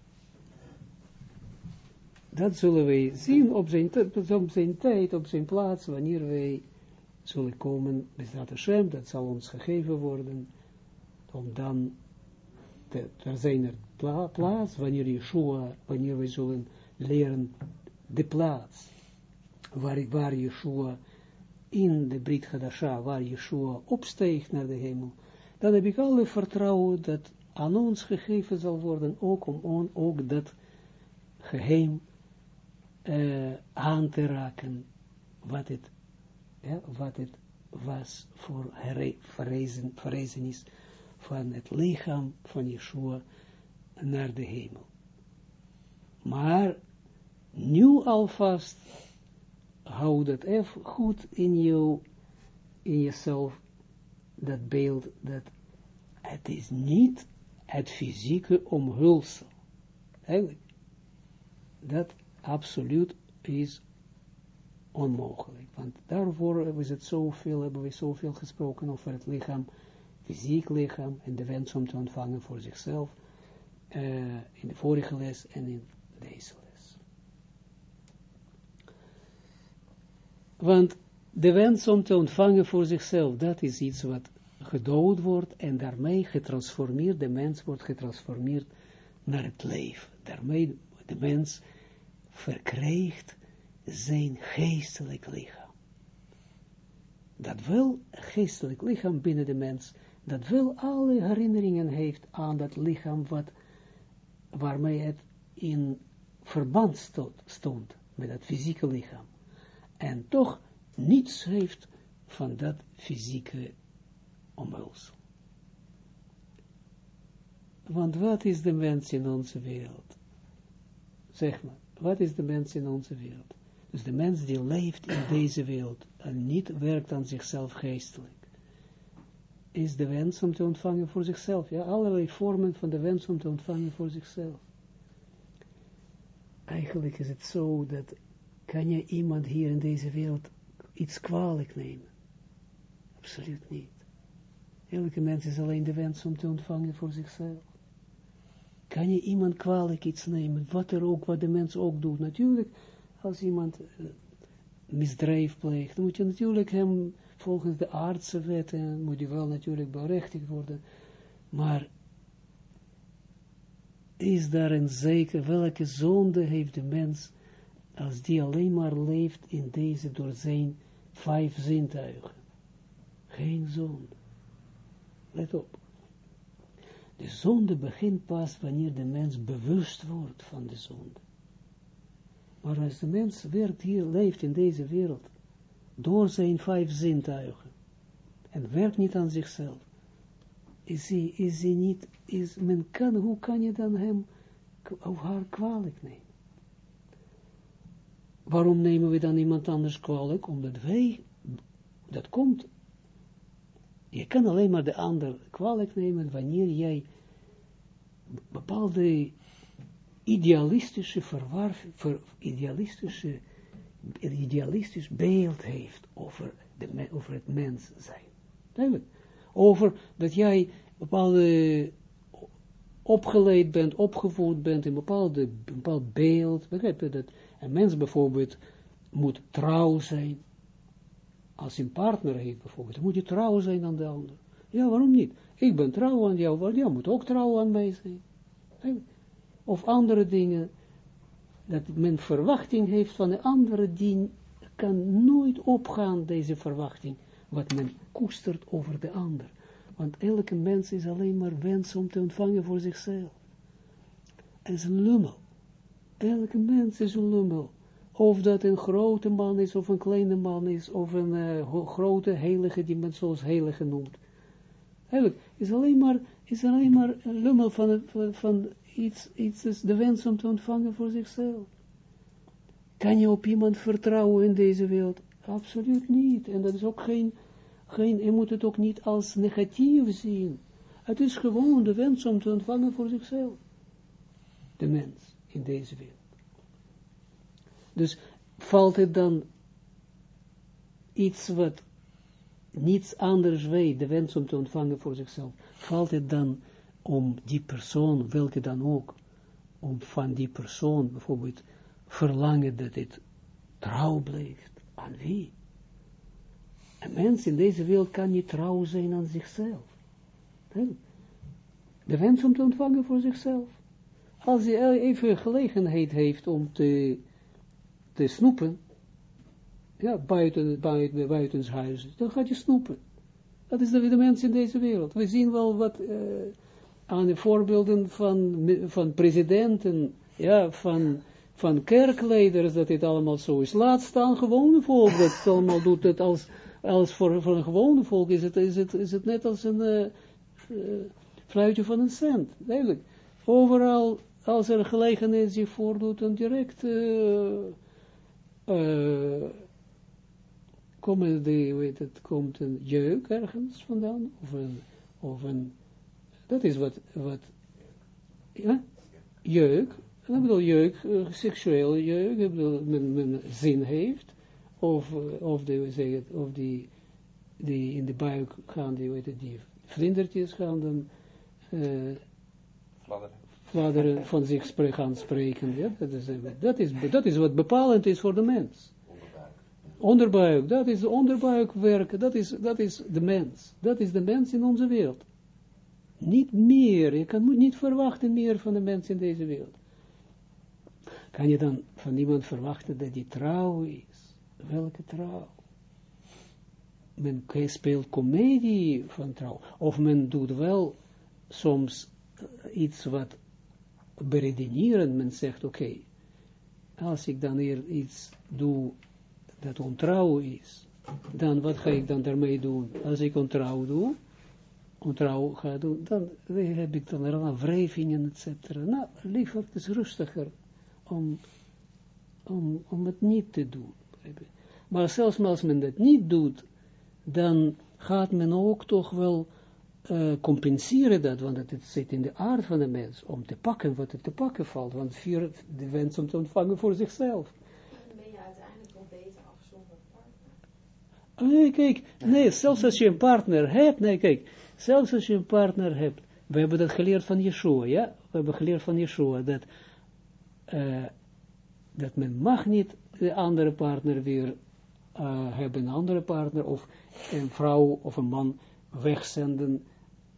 Dat zullen wij zien op zijn, op zijn tijd, op zijn plaats, wanneer wij zullen komen, Bezrat Hashem, dat zal ons gegeven worden, om dan, te, zijn er pla plaats, wanneer Yeshua, wanneer wij zullen leren de plaats, waar, waar Yeshua in de Brit Hadasha, waar Yeshua opsteegt naar de hemel, dan heb ik alle vertrouwen dat aan ons gegeven zal worden, ook om on, ook dat geheim uh, aan te raken, wat het, wat het was voor verrezen, verrezenis van het lichaam van Yeshua naar de hemel. Maar nu alvast hou dat even goed in jou, in jezelf, dat beeld, dat het is niet het fysieke omhulsel. Eigenlijk, dat absoluut is onmogelijk. Want daarvoor is het zoveel, hebben we zoveel gesproken over het lichaam, fysiek lichaam, en de wens om te ontvangen voor zichzelf, uh, in de vorige les en in deze les. Want de wens om te ontvangen voor zichzelf, dat is iets wat gedood wordt en daarmee getransformeerd, de mens wordt getransformeerd naar het leven. Daarmee de mens verkrijgt zijn geestelijk lichaam. Dat wel geestelijk lichaam binnen de mens, dat wel alle herinneringen heeft aan dat lichaam wat, waarmee het in verband stond, stond met dat fysieke lichaam en toch niets heeft van dat fysieke omhulsel. Want wat is de mens in onze wereld? Zeg maar, wat is de mens in onze wereld? Dus de mens die leeft in deze wereld en niet werkt aan zichzelf geestelijk, is de wens om te ontvangen voor zichzelf. Ja, allerlei vormen van de wens om te ontvangen voor zichzelf. Eigenlijk is het zo dat kan je iemand hier in deze wereld iets kwalijk nemen? Absoluut niet. Elke mens is alleen de wens om te ontvangen voor zichzelf. Kan je iemand kwalijk iets nemen, wat er ook, wat de mens ook doet? Natuurlijk, als iemand uh, misdrijf pleegt, dan moet je natuurlijk hem volgens de aardse wetten, moet je wel natuurlijk berechtigd worden, maar is daar een zeker, welke zonde heeft de mens als die alleen maar leeft in deze door zijn vijf zintuigen. Geen zonde. Let op. De zonde begint pas wanneer de mens bewust wordt van de zonde. Maar als de mens werkt hier, leeft in deze wereld, door zijn vijf zintuigen, en werkt niet aan zichzelf, is hij, is niet, is, men kan, hoe kan je dan hem of haar kwalijk nemen? Waarom nemen we dan iemand anders kwalijk? Omdat wij, dat komt, je kan alleen maar de ander kwalijk nemen wanneer jij bepaalde idealistische verwarf, ver, idealistische, idealistisch beeld heeft over, de, over het mens zijn. Duidelijk. over dat jij bepaalde opgeleid bent, opgevoed bent in een bepaalde, bepaald beeld, begrijp je dat? Een mens bijvoorbeeld moet trouw zijn, als een partner heeft bijvoorbeeld, dan moet je trouw zijn aan de ander. Ja, waarom niet? Ik ben trouw aan jou, want jij moet ook trouw aan mij zijn. Of andere dingen, dat men verwachting heeft van de andere, die kan nooit opgaan, deze verwachting, wat men koestert over de ander. Want elke mens is alleen maar wens om te ontvangen voor zichzelf. Het is een lummel. Elke mens is een lummel. Of dat een grote man is, of een kleine man is, of een uh, grote heilige, die men zoals heilige noemt. Eigenlijk is alleen maar, is alleen maar een lummel van, van, van iets, iets is de wens om te ontvangen voor zichzelf. Kan je op iemand vertrouwen in deze wereld? Absoluut niet. En dat is ook geen, geen, je moet het ook niet als negatief zien. Het is gewoon de wens om te ontvangen voor zichzelf. De mens in deze wereld. Dus valt het dan iets wat niets anders weet, de wens om te ontvangen voor zichzelf, valt het dan om die persoon, welke dan ook, om van die persoon bijvoorbeeld verlangen dat het trouw blijft. Aan wie? Een mens in deze wereld kan niet trouw zijn aan zichzelf. De wens om te ontvangen voor zichzelf. Als hij even gelegenheid heeft om te, te snoepen, ja, buiten, buiten, buiten huis, dan gaat je snoepen. Dat is de, de mens in deze wereld. We zien wel wat uh, aan de voorbeelden van, van presidenten, ja, van, van kerkleiders, dat dit allemaal zo is. Laat staan gewone volk, dat het allemaal doet het als, als voor, voor een gewone volk is het, is het, is het net als een uh, fluitje van een cent, duidelijk. Overal, als er gelegenheid zich voordoet, dan direct komen de, weet het, komt een jeuk ergens vandaan, of een, of een dat is wat, wat, ja, jeuk, ik bedoel jeuk, uh, seksueel jeuk, ik bedoel, men, men zin heeft, of, uh, of, de, zeg het, of die, die in de buik gaan, die, weet het, die vlindertjes gaan dan, uh, fladderen van zich gaan spreken, ja, dat is, dat, is, dat is wat bepalend is voor de mens. Onderbuik, dat is onderbuikwerk, dat is, dat is de mens. Dat is de mens in onze wereld. Niet meer, je kan niet verwachten meer van de mens in deze wereld. Kan je dan van iemand verwachten dat die trouw is? Welke trouw? Men speelt comedie van trouw. Of men doet wel soms iets wat beredeneren. Men zegt, oké, als ik dan hier iets doe dat ontrouw is, dan wat ga ik dan daarmee doen? Als ik ontrouw doe, ontrouw ga doen, dan heb ik dan er wrijvingen, et cetera. Nou, liever, het is rustiger om, om, om het niet te doen. Maar zelfs als men dat niet doet, dan gaat men ook toch wel uh, compenseren dat, want het zit in de aard van de mens, om te pakken wat er te pakken valt, want vier de wens om te ontvangen voor zichzelf. Ben je uiteindelijk wel beter af zonder partner? Nee, kijk, nee, zelfs als je een partner hebt, nee, kijk, zelfs als je een partner hebt, we hebben dat geleerd van Yeshua, ja, we hebben geleerd van Yeshua, dat, uh, dat men mag niet de andere partner weer uh, hebben, een andere partner, of een vrouw of een man wegzenden,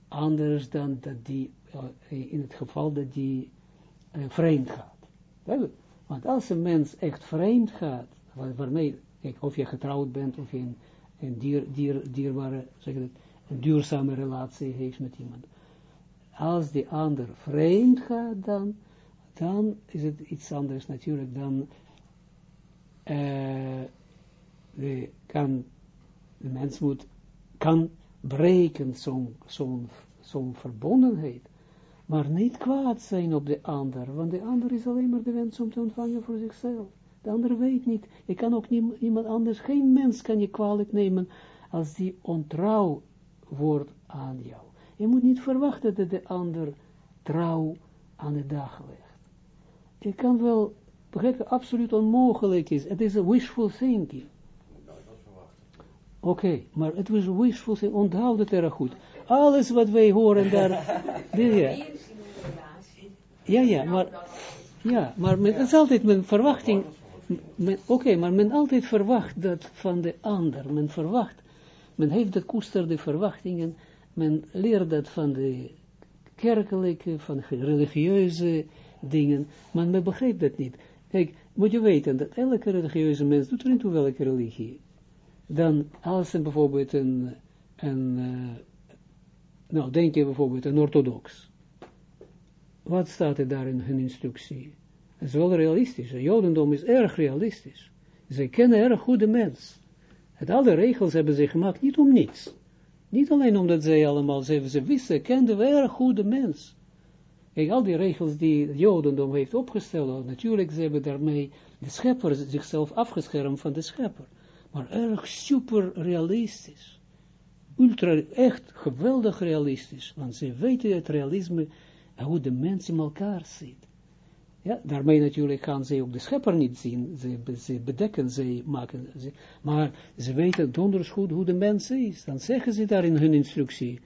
anders dan dat die, uh, in het geval dat die vreemd gaat. Want als een mens echt vreemd gaat, waarmee, of je getrouwd bent, of je een, een dier, dier, dierbare, zeg een duurzame relatie heeft met iemand. Als die ander vreemd gaat, dan, dan is het iets anders natuurlijk dan de, kan, de mens moet, kan breken zo'n verbondenheid, maar niet kwaad zijn op de ander, want de ander is alleen maar de wens om te ontvangen voor zichzelf. De ander weet niet, je kan ook niet, iemand anders, geen mens kan je kwalijk nemen als die ontrouw wordt aan jou. Je moet niet verwachten dat de ander trouw aan de dag legt. Je kan wel begrijpen, absoluut onmogelijk is. Het is een wishful thinking. Oké, maar het was wishful thinking, onthoud het erg goed. Alles wat wij horen daar, ja, ja, ja, maar, ja, maar men, het is altijd mijn verwachting, oké, maar men altijd verwacht dat van de ander, men verwacht, men heeft dat koesterde verwachtingen, men leert dat van de kerkelijke, van religieuze dingen, maar men begrijpt dat niet. Kijk, moet je weten dat elke religieuze mens, doet er niet toe welke religie, dan als een bijvoorbeeld een, eh, nou denk je bijvoorbeeld een orthodox, wat staat er daar in hun instructie? Het is wel realistisch. Het Jodendom is erg realistisch. Zij kennen erg goed de mens. Het alle regels hebben ze gemaakt, niet om niets. Niet alleen omdat zij allemaal, ze, ze wisten, kenden we erg goed de mens. Kijk, al die regels die het Jodendom heeft opgesteld, natuurlijk, ze hebben daarmee de schepper zichzelf afgeschermd van de schepper. Maar erg super realistisch. Ultra, echt geweldig realistisch. Want ze weten het realisme, hoe de mens in elkaar zit. Ja, daarmee natuurlijk gaan ze ook de schepper niet zien. Ze, ze bedekken, ze maken, ze, maar ze weten donders goed hoe de mens is. Dan zeggen ze daar in hun instructie.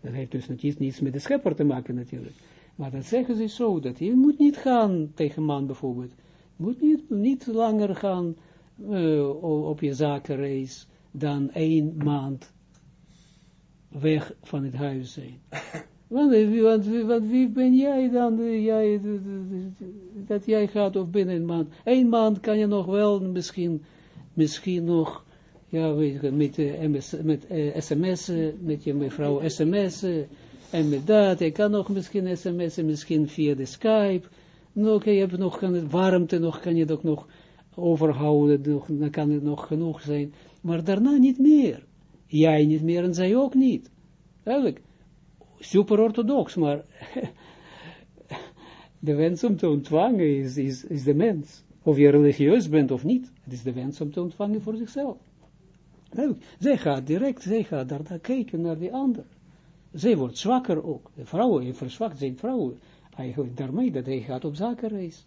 Dat heeft dus niet, niets met de schepper te maken natuurlijk. Maar dan zeggen ze zo, dat je moet niet gaan tegen man bijvoorbeeld. Moet niet, niet langer gaan o- op je zakenreis dan één maand weg van het huis zijn. Want, eh, want, want wie ben jij dan, eh, jij, dat jij gaat of binnen een maand. Eén maand kan je nog wel misschien, misschien nog, ja weet je, met, MS, met sms'en, met je mevrouw sms'en, en met dat, je kan nog misschien sms'en, misschien via de Skype, nog, je hebt nog kan het warmte, nog kan je ook nog overhouden, dan kan het nog genoeg zijn, maar daarna niet meer. Jij niet meer en zij ook niet. Eigenlijk, super orthodox, maar de wens om te ontvangen is, is, is de mens. Of je religieus bent of niet, het is de wens om te ontvangen voor zichzelf. Eigenlijk, Zij gaat direct, zij gaat daar naar kijken naar die ander. Zij wordt zwakker ook. De vrouwen, je verzwakt zijn vrouwen. Eigenlijk daarmee dat hij gaat op zakenreis.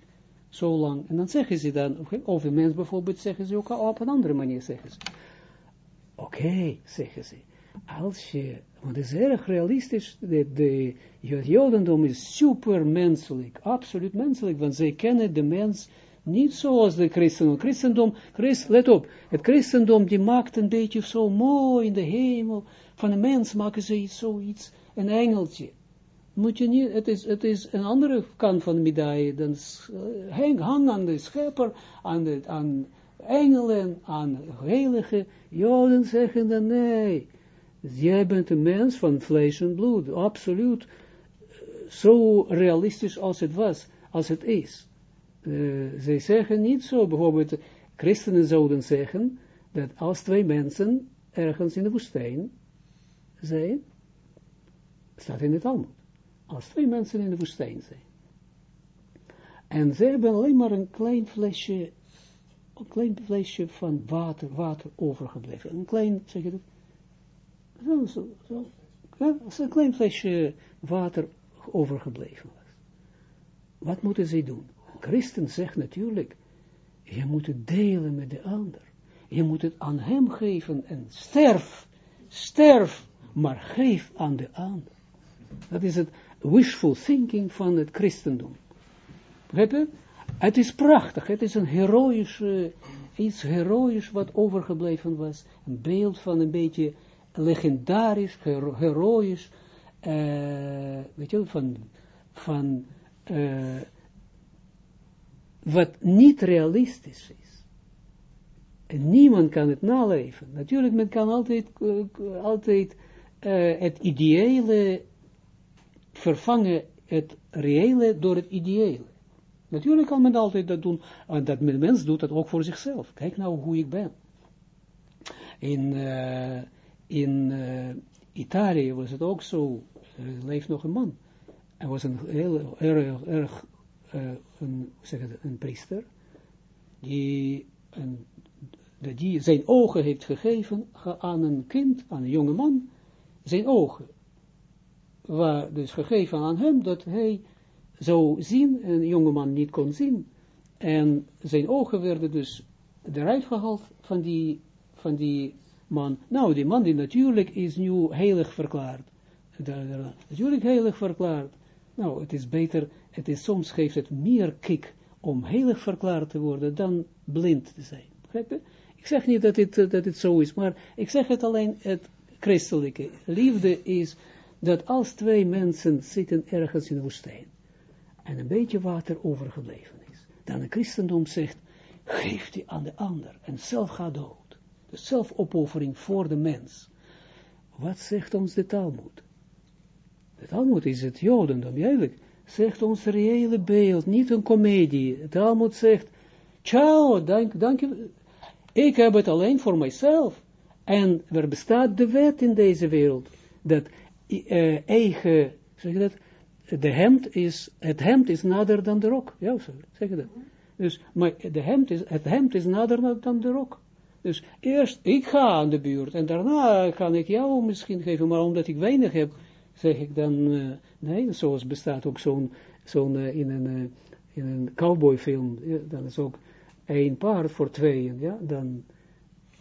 Zo lang. En dan zeggen ze dan, of een mens bijvoorbeeld, zeggen ze ook op een andere manier, zeggen ze. Oké, zeggen ze. Als je, want het is erg realistisch, de, de, het Jodendom is super menselijk, absoluut menselijk, want zij kennen de mens niet zoals de christendom. Christendom, Christ, let op, het christendom die maakt een beetje zo mooi in de hemel, van de mens maken ze iets, zoiets, een engeltje. Moet niet, het is, het is een andere kant van de medaille, dan eh, hang, hang aan de schepper, aan, de, aan engelen, aan heilige, joden zeggen dan nee, jij bent een mens van vlees en bloed, absoluut, eh, zo realistisch als het was, als het is. Uh, zij zeggen niet zo, bijvoorbeeld, christenen zouden zeggen, dat als twee mensen ergens in de woestijn zijn, staat in het Talmud, als twee mensen in de woestijn zijn, en ze hebben alleen maar een klein flesje, een klein flesje van water, water overgebleven, een klein, zeg je dat, zo, zo, zo, ja, een klein flesje water overgebleven was. Wat moeten zij doen? Christen zegt natuurlijk, je moet het delen met de ander. Je moet het aan hem geven en sterf, sterf, maar geef aan de ander. Dat is het wishful thinking van het christendom. Begrijp je? Het is prachtig, het is een heroïsch, eh, iets heroïsch wat overgebleven was. Een beeld van een beetje legendarisch, hero, heroïsch, eh, weet je wel, van, van eh, wat niet realistisch is. En niemand kan het naleven. Natuurlijk, men kan altijd, uh, altijd het ideële vervangen, het reële door het ideële. Natuurlijk kan men altijd dat doen, en dat men, mens doet dat ook voor zichzelf. Kijk nou hoe ik ben. In, uh, in Italië was het ook zo, er leeft nog een man. Hij was een heel erg, erg uh, een, zeg een priester, die, een, die zijn ogen heeft gegeven aan een kind, aan een jonge man, zijn ogen. Waar dus gegeven aan hem dat hij zou zien, en een jongeman niet kon zien. En zijn ogen werden dus eruit gehaald van die, van die man, nou, die man die natuurlijk is nu heilig verklaard. Natuurlijk heilig verklaard. Nou, het is beter, het is, soms geeft het meer kick om heilig verklaard te worden dan blind te zijn. Begrijp je? Ik zeg niet dat het, dat het zo is, maar ik zeg het alleen het christelijke. Liefde is dat als twee mensen zitten ergens in de woestijn en een beetje water overgebleven is, dan het christendom zegt, geef die aan de ander en zelf ga dood. De zelfopoffering voor de mens. Wat zegt ons de Talmud? De Talmud is het Jodendom, eigenlijk zegt ons reële beeld, niet een komedie. De Talmud zegt, ciao, dank, dank je, ik heb het alleen voor mijzelf. En er bestaat de wet in deze wereld, dat eh, eigen, zeg je dat, de hemd is, het hemd is nader dan de rok. Ja, zeg je dat. Dus, maar de hemd is, het hemd is nader dan de rok. Dus eerst, ik ga aan de buurt, en daarna kan ik jou misschien geven, maar omdat ik weinig heb, zeg ik dan, eh, nee, zoals bestaat ook zo'n, zo'n eh, in een, eh, in een cowboyfilm, dan is ook één paard voor tweeën, ja, dan,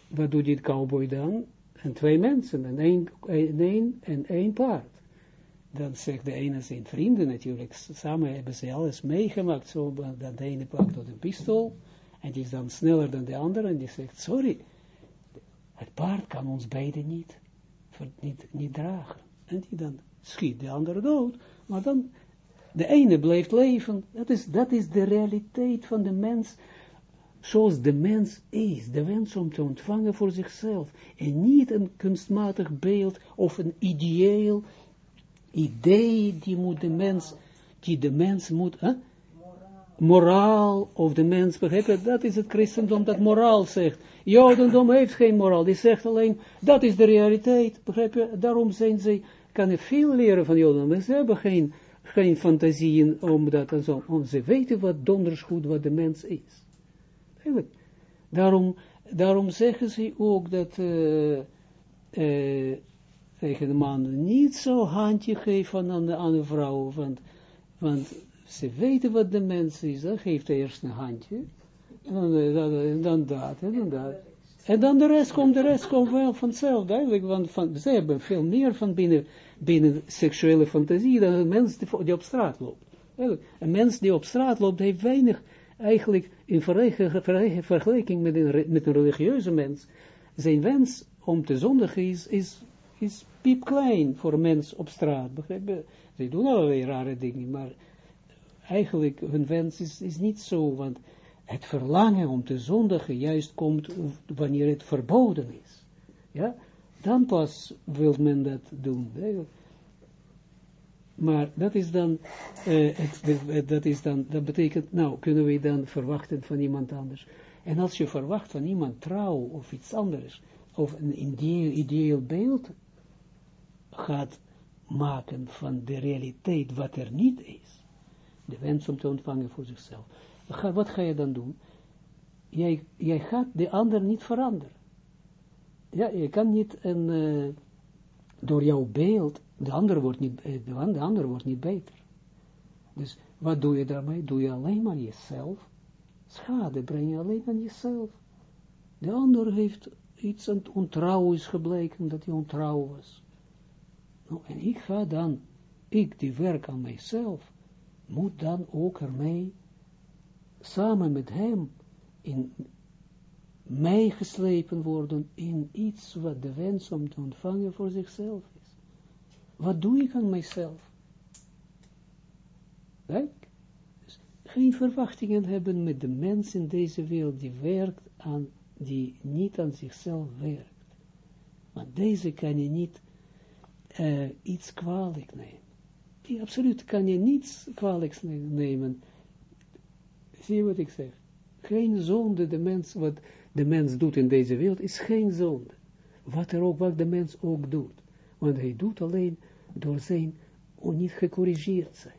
wat doet die cowboy dan? En twee mensen, en één, één, en één paard. Dan zegt de ene zijn vrienden natuurlijk, samen hebben ze alles meegemaakt, zo, dat de ene pakt tot een pistool, en die is dan sneller dan de andere, en die zegt, sorry, het paard kan ons beiden niet, niet, niet dragen. En die dan schiet de andere dood, maar dan, de ene blijft leven, dat is, dat is de realiteit van de mens, zoals de mens is, de wens om te ontvangen voor zichzelf, en niet een kunstmatig beeld of een ideeel idee die moet de mens, die de mens moet, hè? moraal of de mens, begrijp dat is het christendom dat moraal zegt. Jodendom heeft geen moraal, die zegt alleen, dat is de realiteit, begrijp je, daarom zijn ze, kan veel leren van Jodendom, ze hebben geen, geen fantasieën om dat en zo, om ze weten wat donders goed wat de mens is. Eigenlijk. Daarom, daarom zeggen ze ook dat eh, tegen de man niet zo handje geven aan de, aan de vrouw, want, want ze weten wat de mens is, dan geeft hij eerst een handje, en dan, eh, dan, en dan dat, en dan dat. En dan de rest komt, de rest komt wel vanzelf, duidelijk, want van, ze hebben veel meer van binnen, binnen seksuele fantasie dan een mens die, die op straat loopt. Een mens die op straat loopt heeft weinig, eigenlijk in vergelijking, met een, met een religieuze mens, zijn wens om te zondigen is, is, is piepklein voor een mens op straat, begrijp? Ze doen allerlei rare dingen, maar eigenlijk hun wens is, is niet zo, want het verlangen om te zondigen juist komt wanneer het verboden is. Ja, dan pas wil men dat doen. hè. Maar dat is dan, eh, het, de- dat is dan, dat betekent, nou, kunnen we dan verwachten van iemand anders. En als je verwacht van iemand trouw of iets anders, of een ideeel, beeld gaat maken van de realiteit wat er niet is, de wens om te ontvangen voor zichzelf. Wat ga je dan doen? Jij, jij gaat de ander niet veranderen. Ja, je kan niet een, eh, door jouw beeld, de ander wordt niet, eh, de an- de ander wordt niet beter. Dus wat doe je daarmee? Doe je alleen maar jezelf. Schade breng je alleen aan jezelf. De ander heeft iets aan ontrouw is gebleken, dat hij ontrouw was. Nou, en ik ga dan, ik die werk aan mijzelf, moet dan ook ermee, samen met hem, in meegeslepen worden in iets wat de wens om te ontvangen voor zichzelf. Wat doe ik aan mijzelf? Dus geen verwachtingen hebben met de mens in deze wereld die werkt aan, die niet aan zichzelf werkt. Want deze kan je niet eh, iets kwalijk nemen. Die absoluut kan je niets kwalijks ne- nemen. Zie je wat ik zeg? Geen zonde, de mens, wat de mens doet in deze wereld, is geen zonde. Wat er ook, wat de mens ook doet. Want hij doet alleen door zijn, niet gecorrigeerd zijn.